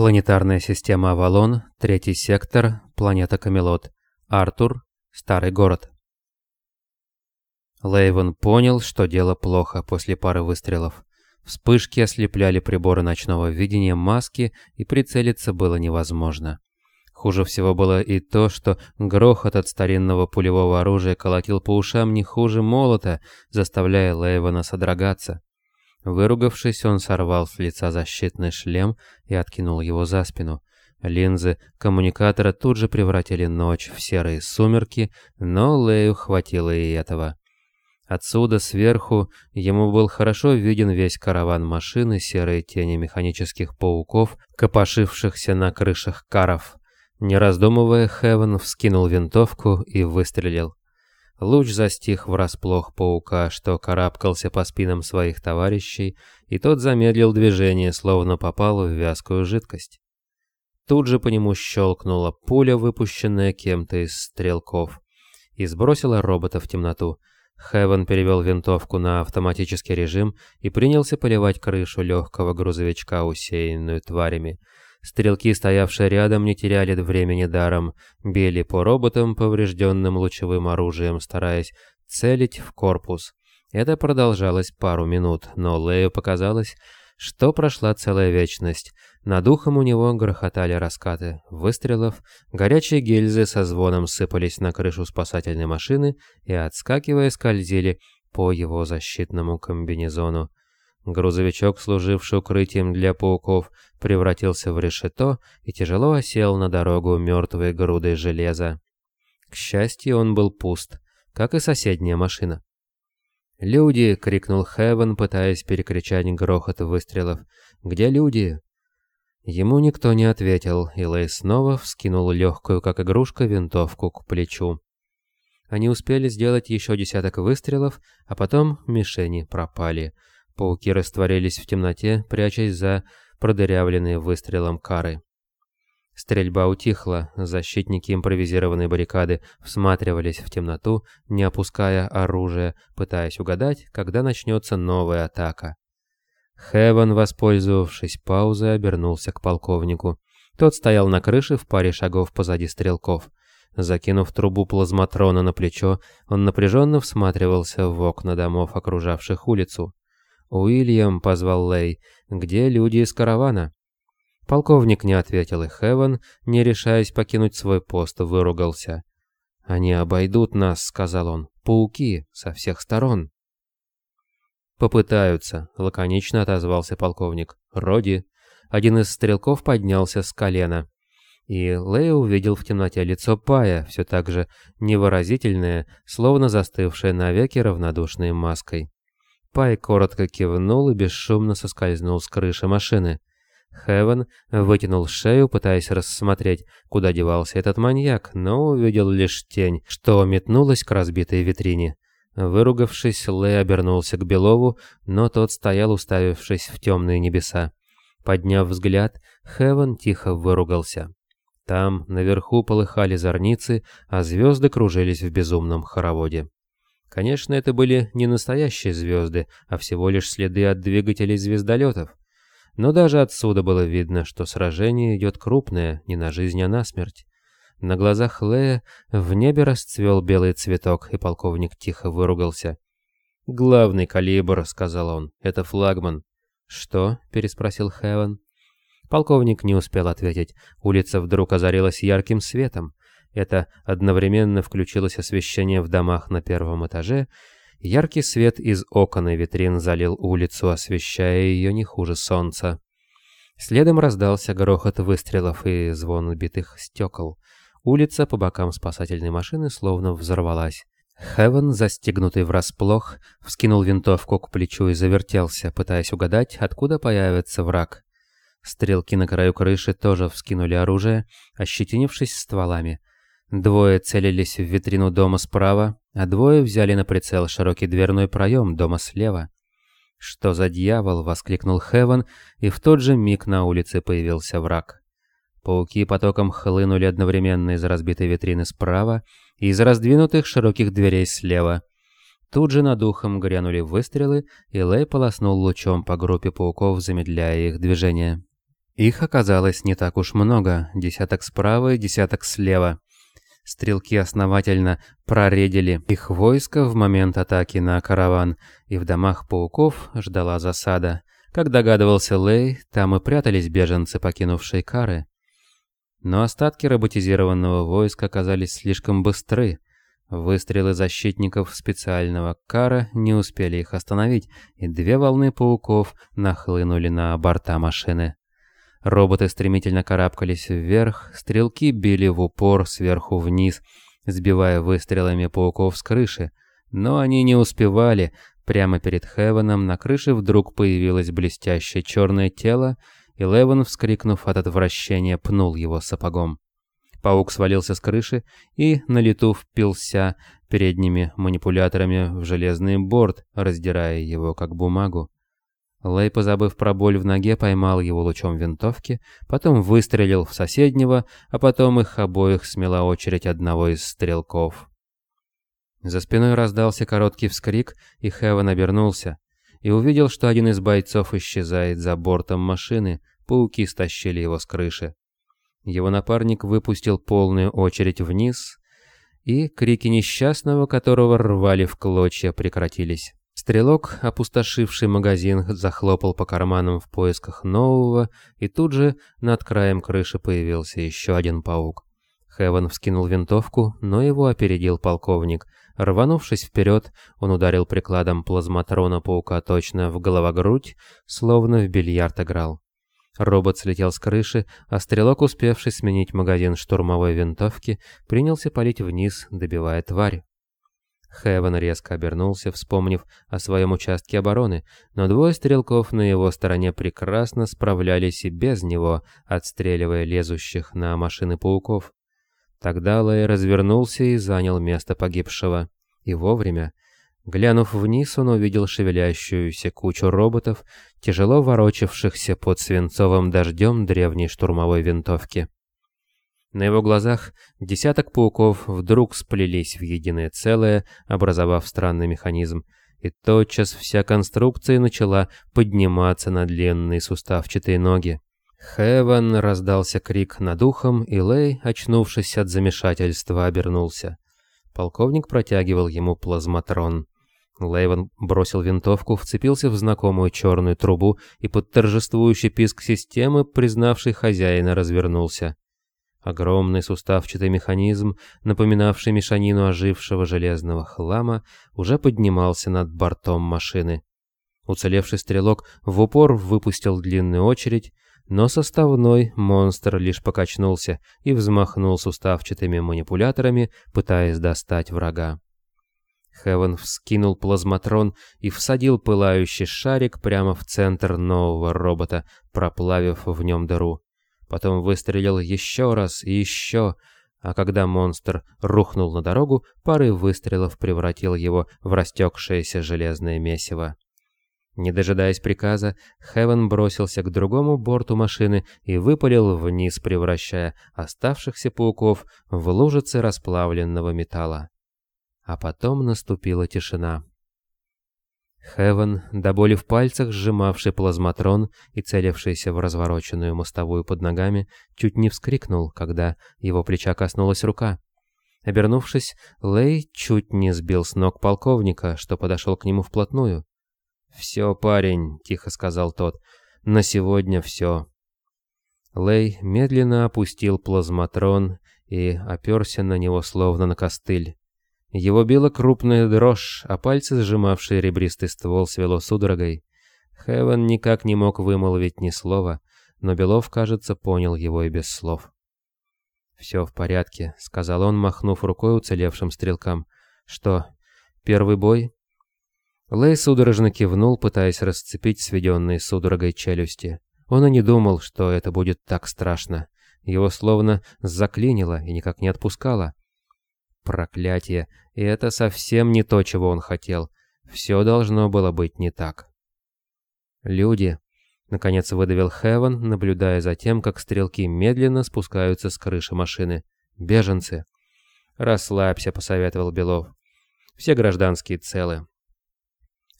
Планетарная система Авалон, третий сектор, планета Камелот. Артур, старый город. Лейвен понял, что дело плохо после пары выстрелов. Вспышки ослепляли приборы ночного видения маски, и прицелиться было невозможно. Хуже всего было и то, что грохот от старинного пулевого оружия колотил по ушам не хуже молота, заставляя Лейвена содрогаться. Выругавшись, он сорвал с лица защитный шлем и откинул его за спину. Линзы коммуникатора тут же превратили ночь в серые сумерки, но Лею хватило и этого. Отсюда, сверху, ему был хорошо виден весь караван машины, серые тени механических пауков, копошившихся на крышах каров. Не раздумывая, Хевен вскинул винтовку и выстрелил. Луч застиг врасплох паука, что карабкался по спинам своих товарищей, и тот замедлил движение, словно попал в вязкую жидкость. Тут же по нему щелкнула пуля, выпущенная кем-то из стрелков, и сбросила робота в темноту. Хевен перевел винтовку на автоматический режим и принялся поливать крышу легкого грузовичка, усеянную тварями. Стрелки, стоявшие рядом, не теряли времени даром, били по роботам, поврежденным лучевым оружием, стараясь целить в корпус. Это продолжалось пару минут, но Лею показалось, что прошла целая вечность. Над ухом у него грохотали раскаты выстрелов, горячие гильзы со звоном сыпались на крышу спасательной машины и, отскакивая, скользили по его защитному комбинезону. Грузовичок, служивший укрытием для пауков, превратился в решето и тяжело осел на дорогу мертвой грудой железа. К счастью, он был пуст, как и соседняя машина. «Люди!» — крикнул Хевен, пытаясь перекричать грохот выстрелов. «Где люди?» Ему никто не ответил, и Лей снова вскинул легкую, как игрушка, винтовку к плечу. Они успели сделать еще десяток выстрелов, а потом мишени пропали — Пауки растворились в темноте, прячась за продырявленные выстрелом кары. Стрельба утихла, защитники импровизированной баррикады всматривались в темноту, не опуская оружие, пытаясь угадать, когда начнется новая атака. Хеван, воспользовавшись паузой, обернулся к полковнику. Тот стоял на крыше в паре шагов позади стрелков. Закинув трубу плазматрона на плечо, он напряженно всматривался в окна домов, окружавших улицу. «Уильям», — позвал Лей, — «где люди из каравана?» Полковник не ответил, и Хевен, не решаясь покинуть свой пост, выругался. «Они обойдут нас», — сказал он, — «пауки со всех сторон». «Попытаются», — лаконично отозвался полковник. «Роди». Один из стрелков поднялся с колена. И Лэй увидел в темноте лицо Пая, все так же невыразительное, словно застывшее навеки равнодушной маской. Пай коротко кивнул и бесшумно соскользнул с крыши машины. Хевен вытянул шею, пытаясь рассмотреть, куда девался этот маньяк, но увидел лишь тень, что метнулась к разбитой витрине. Выругавшись, Лэй обернулся к Белову, но тот стоял, уставившись в темные небеса. Подняв взгляд, Хевен тихо выругался. Там, наверху, полыхали зорницы, а звезды кружились в безумном хороводе. Конечно, это были не настоящие звезды, а всего лишь следы от двигателей звездолетов. Но даже отсюда было видно, что сражение идет крупное, не на жизнь, а на смерть. На глазах Лея в небе расцвел белый цветок, и полковник тихо выругался. «Главный калибр», — сказал он, — «это флагман». «Что?» — переспросил Хевен. Полковник не успел ответить. Улица вдруг озарилась ярким светом. Это одновременно включилось освещение в домах на первом этаже, яркий свет из окон и витрин залил улицу, освещая ее не хуже солнца. Следом раздался грохот выстрелов и звон убитых стекол. Улица по бокам спасательной машины словно взорвалась. Хевен, застегнутый врасплох, вскинул винтовку к плечу и завертелся, пытаясь угадать, откуда появится враг. Стрелки на краю крыши тоже вскинули оружие, ощетинившись стволами. Двое целились в витрину дома справа, а двое взяли на прицел широкий дверной проем дома слева. «Что за дьявол?» — воскликнул Хевен, и в тот же миг на улице появился враг. Пауки потоком хлынули одновременно из разбитой витрины справа и из раздвинутых широких дверей слева. Тут же над ухом грянули выстрелы, и Лэй полоснул лучом по группе пауков, замедляя их движение. Их оказалось не так уж много, десяток справа и десяток слева. Стрелки основательно проредили их войско в момент атаки на караван, и в домах пауков ждала засада. Как догадывался Лей, там и прятались беженцы, покинувшие Кары. Но остатки роботизированного войска оказались слишком быстры. Выстрелы защитников специального Кара не успели их остановить, и две волны пауков нахлынули на борта машины. Роботы стремительно карабкались вверх, стрелки били в упор сверху вниз, сбивая выстрелами пауков с крыши. Но они не успевали. Прямо перед Хевеном на крыше вдруг появилось блестящее черное тело, и Леван, вскрикнув от отвращения, пнул его сапогом. Паук свалился с крыши и на лету впился передними манипуляторами в железный борт, раздирая его как бумагу. Лэй, позабыв про боль в ноге, поймал его лучом винтовки, потом выстрелил в соседнего, а потом их обоих смела очередь одного из стрелков. За спиной раздался короткий вскрик, и Хевен обернулся и увидел, что один из бойцов исчезает за бортом машины, пауки стащили его с крыши. Его напарник выпустил полную очередь вниз, и крики несчастного, которого рвали в клочья, прекратились. Стрелок, опустошивший магазин, захлопал по карманам в поисках нового, и тут же над краем крыши появился еще один паук. Хевен вскинул винтовку, но его опередил полковник. Рванувшись вперед, он ударил прикладом плазматрона паука точно в головогрудь, словно в бильярд играл. Робот слетел с крыши, а стрелок, успевший сменить магазин штурмовой винтовки, принялся палить вниз, добивая тварь. Хевен резко обернулся, вспомнив о своем участке обороны, но двое стрелков на его стороне прекрасно справлялись и без него, отстреливая лезущих на машины пауков. Тогда Лэй развернулся и занял место погибшего. И вовремя. Глянув вниз, он увидел шевелящуюся кучу роботов, тяжело ворочавшихся под свинцовым дождем древней штурмовой винтовки. На его глазах десяток пауков вдруг сплелись в единое целое, образовав странный механизм, и тотчас вся конструкция начала подниматься на длинные суставчатые ноги. «Хевен!» — раздался крик над ухом, и Лей, очнувшись от замешательства, обернулся. Полковник протягивал ему плазматрон. Лейвен бросил винтовку, вцепился в знакомую черную трубу и под торжествующий писк системы, признавший хозяина, развернулся. Огромный суставчатый механизм, напоминавший мешанину ожившего железного хлама, уже поднимался над бортом машины. Уцелевший стрелок в упор выпустил длинную очередь, но составной монстр лишь покачнулся и взмахнул суставчатыми манипуляторами, пытаясь достать врага. Хевен вскинул плазматрон и всадил пылающий шарик прямо в центр нового робота, проплавив в нем дыру. Потом выстрелил еще раз и еще, а когда монстр рухнул на дорогу, пары выстрелов превратил его в растекшееся железное месиво. Не дожидаясь приказа, Хевен бросился к другому борту машины и выпалил вниз, превращая оставшихся пауков в лужицы расплавленного металла. А потом наступила тишина. Хевен, до боли в пальцах сжимавший плазматрон и целившийся в развороченную мостовую под ногами, чуть не вскрикнул, когда его плеча коснулась рука. Обернувшись, Лей чуть не сбил с ног полковника, что подошел к нему вплотную. «Все, парень», — тихо сказал тот, — «на сегодня все». Лей медленно опустил плазматрон и оперся на него словно на костыль. Его била крупная дрожь, а пальцы, сжимавшие ребристый ствол, свело судорогой. Хевен никак не мог вымолвить ни слова, но Белов, кажется, понял его и без слов. «Все в порядке», — сказал он, махнув рукой уцелевшим стрелкам. «Что, первый бой?» Лэй судорожно кивнул, пытаясь расцепить сведенные судорогой челюсти. Он и не думал, что это будет так страшно. Его словно заклинило и никак не отпускало. Проклятие, и это совсем не то, чего он хотел. Все должно было быть не так. «Люди», — наконец выдавил Хевен, наблюдая за тем, как стрелки медленно спускаются с крыши машины. «Беженцы». «Расслабься», — посоветовал Белов. «Все гражданские целы».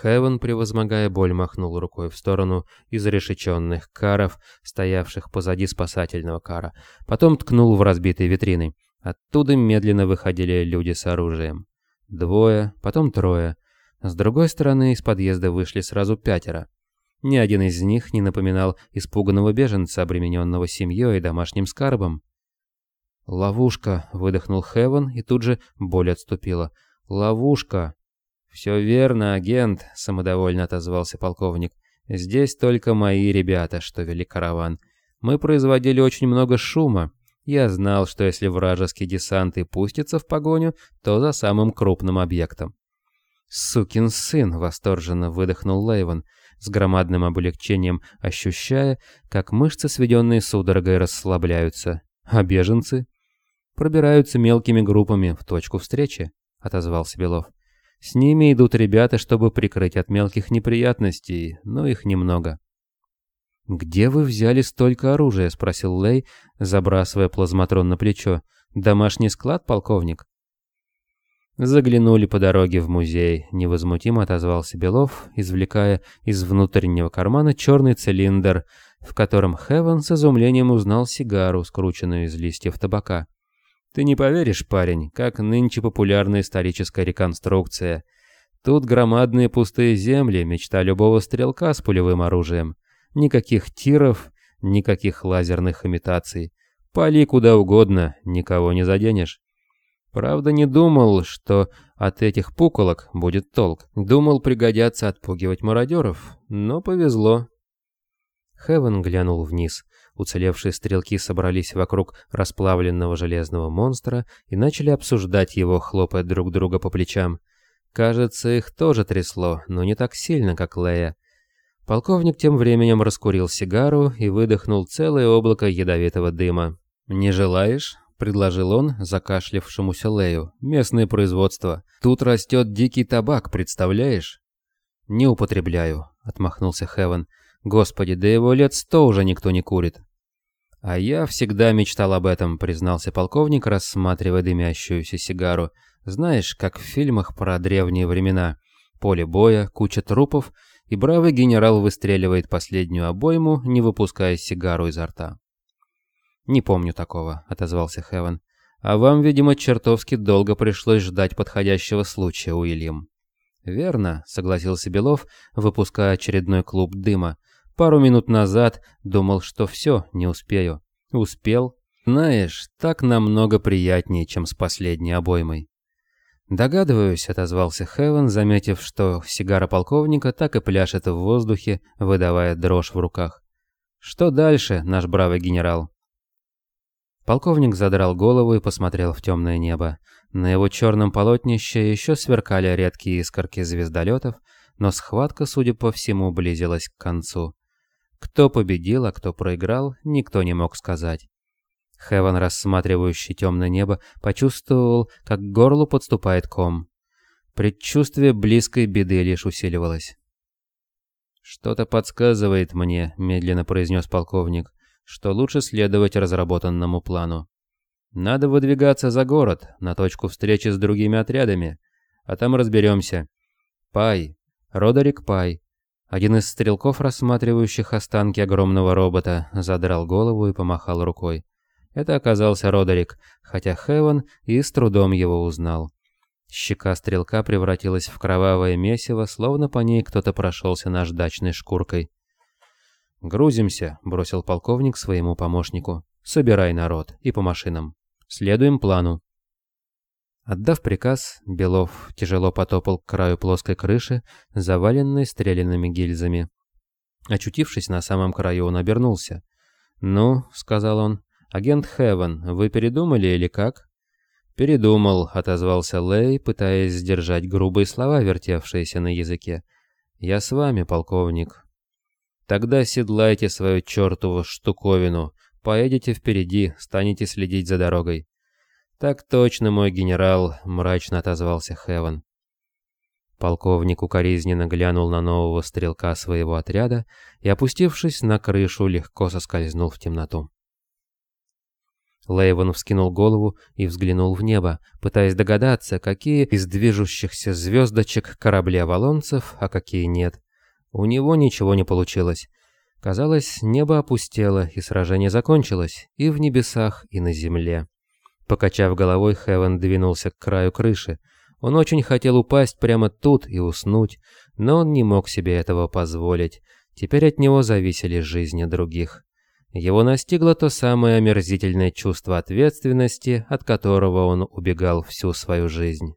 Хевен, превозмогая боль, махнул рукой в сторону изрешеченных каров, стоявших позади спасательного кара. Потом ткнул в разбитые витрины. Оттуда медленно выходили люди с оружием. Двое, потом трое. С другой стороны из подъезда вышли сразу пятеро. Ни один из них не напоминал испуганного беженца, обремененного семьей и домашним скарбом. «Ловушка!» — выдохнул Хевен, и тут же боль отступила. «Ловушка!» «Все верно, агент», — самодовольно отозвался полковник. «Здесь только мои ребята, что вели караван. Мы производили очень много шума. Я знал, что если вражеский десант и пустится в погоню, то за самым крупным объектом». «Сукин сын!» — восторженно выдохнул Лейвен, с громадным облегчением ощущая, как мышцы, сведенные судорогой, расслабляются. «А беженцы?» «Пробираются мелкими группами в точку встречи», — отозвался Белов. С ними идут ребята, чтобы прикрыть от мелких неприятностей, но их немного. «Где вы взяли столько оружия?» — спросил Лей, забрасывая плазматрон на плечо. «Домашний склад, полковник?» Заглянули по дороге в музей, невозмутимо отозвался Белов, извлекая из внутреннего кармана черный цилиндр, в котором Хевен с изумлением узнал сигару, скрученную из листьев табака. Ты не поверишь, парень, как нынче популярна историческая реконструкция. Тут громадные пустые земли, мечта любого стрелка с пулевым оружием. Никаких тиров, никаких лазерных имитаций. Пали куда угодно, никого не заденешь. Правда, не думал, что от этих пуколок будет толк. Думал, пригодятся отпугивать мародеров, но повезло. Хевен глянул вниз. Уцелевшие стрелки собрались вокруг расплавленного железного монстра и начали обсуждать его, хлопая друг друга по плечам. Кажется, их тоже трясло, но не так сильно, как Лея. Полковник тем временем раскурил сигару и выдохнул целое облако ядовитого дыма. «Не желаешь?» — предложил он закашлявшемуся Лею. «Местное производство. Тут растет дикий табак, представляешь?» «Не употребляю», — отмахнулся Хевен. Господи, да его лет сто уже никто не курит. А я всегда мечтал об этом, признался полковник, рассматривая дымящуюся сигару. Знаешь, как в фильмах про древние времена. Поле боя, куча трупов, и бравый генерал выстреливает последнюю обойму, не выпуская сигару изо рта. «Не помню такого», — отозвался Хевен. «А вам, видимо, чертовски долго пришлось ждать подходящего случая, Уильям». «Верно», — согласился Белов, выпуская очередной клуб дыма. Пару минут назад думал, что все, не успею. Успел. Знаешь, так намного приятнее, чем с последней обоймой. «Догадываюсь», — отозвался Хевен, заметив, что сигара полковника так и пляшет в воздухе, выдавая дрожь в руках. «Что дальше, наш бравый генерал?» Полковник задрал голову и посмотрел в темное небо. На его черном полотнище еще сверкали редкие искорки звездолетов, но схватка, судя по всему, близилась к концу. Кто победил, а кто проиграл, никто не мог сказать. Хеван, рассматривающий темное небо, почувствовал, как к горлу подступает ком. Предчувствие близкой беды лишь усиливалось. «Что-то подсказывает мне», — медленно произнес полковник, «что лучше следовать разработанному плану. Надо выдвигаться за город, на точку встречи с другими отрядами, а там разберемся. Пай, Родерик Пай, один из стрелков, рассматривающих останки огромного робота, задрал голову и помахал рукой. Это оказался Родерик, хотя Хевен и с трудом его узнал. Щека стрелка превратилась в кровавое месиво, словно по ней кто-то прошелся наждачной шкуркой. «Грузимся», — бросил полковник своему помощнику. «Собирай народ и по машинам. Следуем плану». Отдав приказ, Белов тяжело потопал к краю плоской крыши, заваленной стрелянными гильзами. Очутившись на самом краю, он обернулся. «Ну», — сказал он, — «агент Хевен, вы передумали или как?» «Передумал», — отозвался Лей, пытаясь сдержать грубые слова, вертевшиеся на языке. «Я с вами, полковник». «Тогда седлайте свою чертову штуковину, поедете впереди, станете следить за дорогой». «Так точно, мой генерал», — мрачно отозвался Хевен. Полковник укоризненно глянул на нового стрелка своего отряда и, опустившись на крышу, легко соскользнул в темноту. Лейвен вскинул голову и взглянул в небо, пытаясь догадаться, какие из движущихся звездочек корабли авалонцев, а какие нет. У него ничего не получилось. Казалось, небо опустело, и сражение закончилось, и в небесах, и на земле. Покачав головой, Хевен двинулся к краю крыши. Он очень хотел упасть прямо тут и уснуть, но он не мог себе этого позволить. Теперь от него зависели жизни других. Его настигло то самое омерзительное чувство ответственности, от которого он убегал всю свою жизнь.